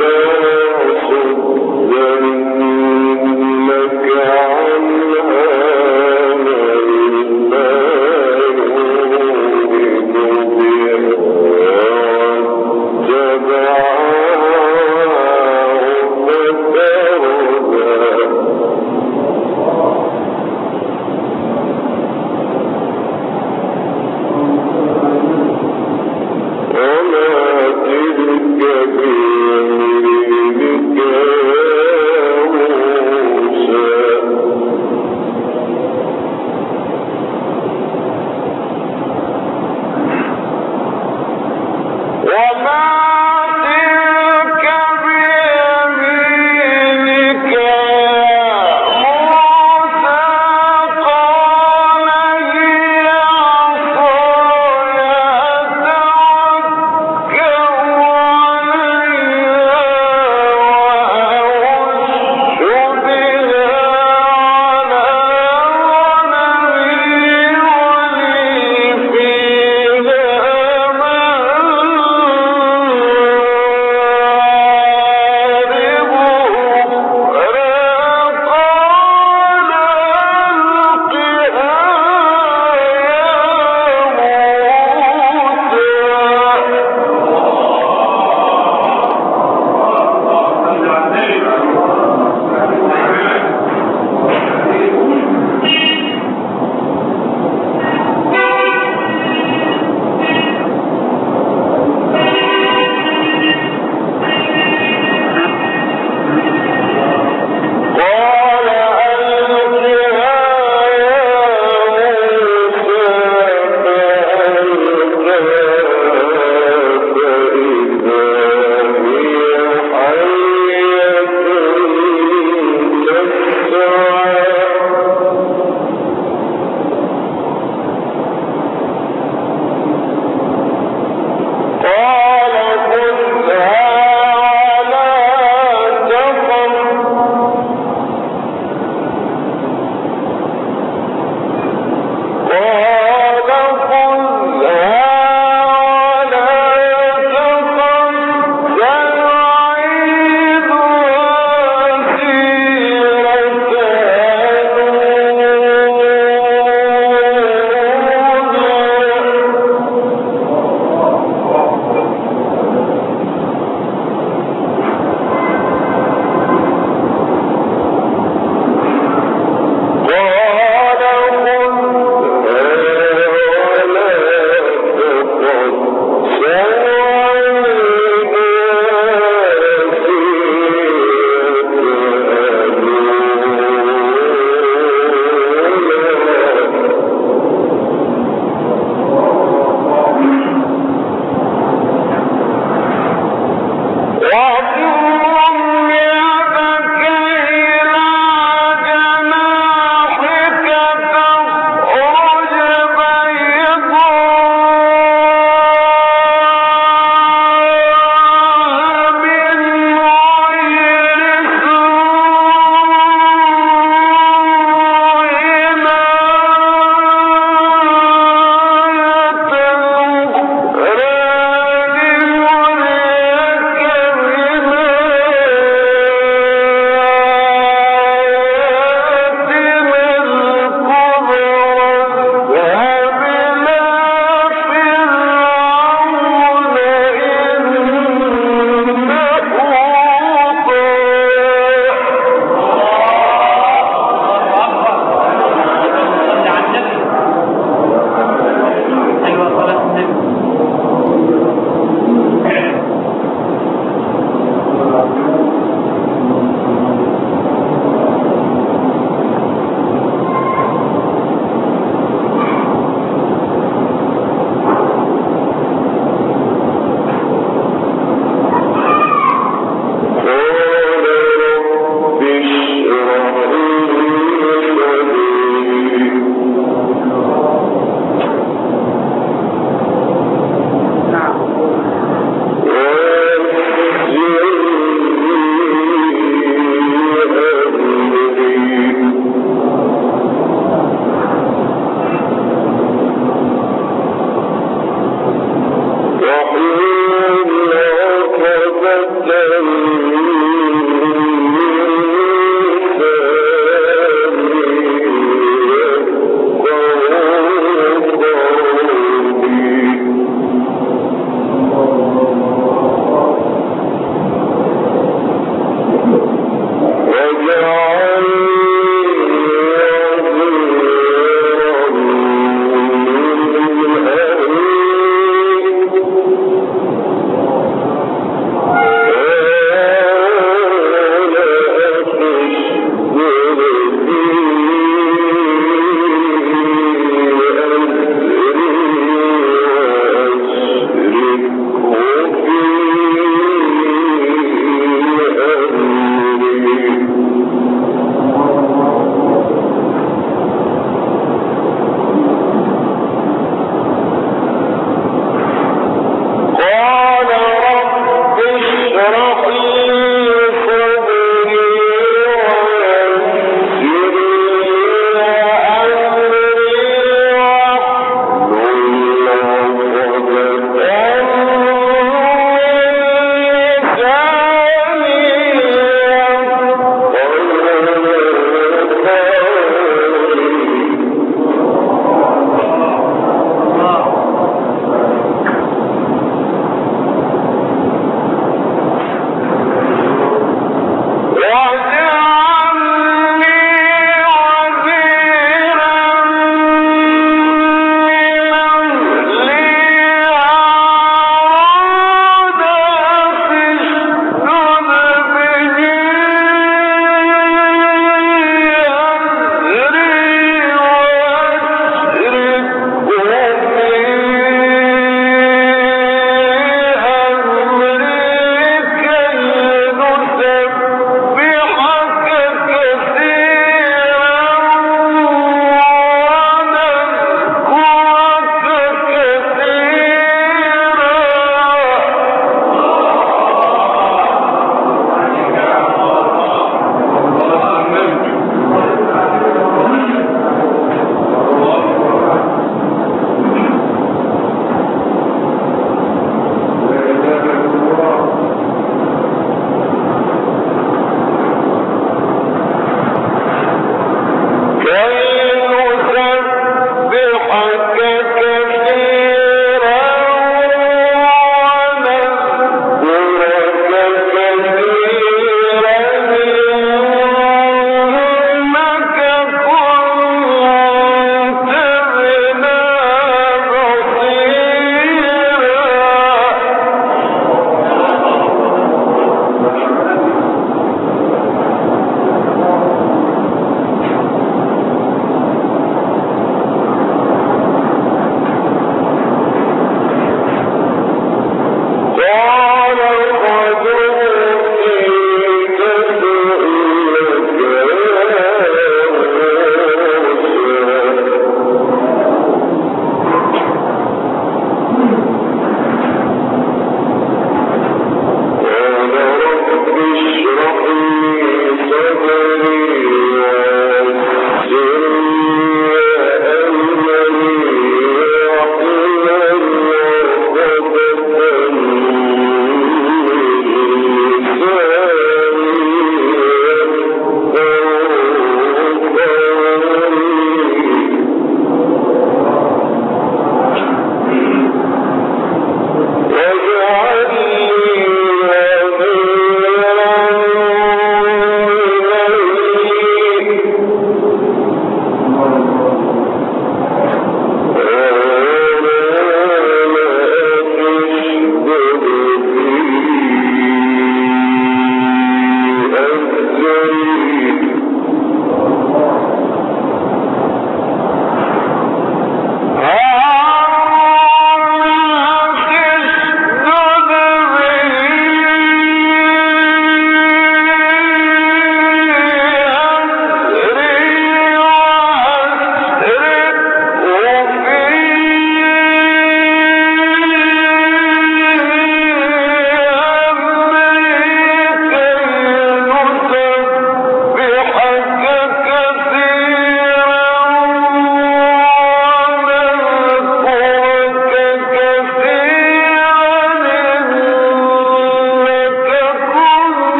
ذلك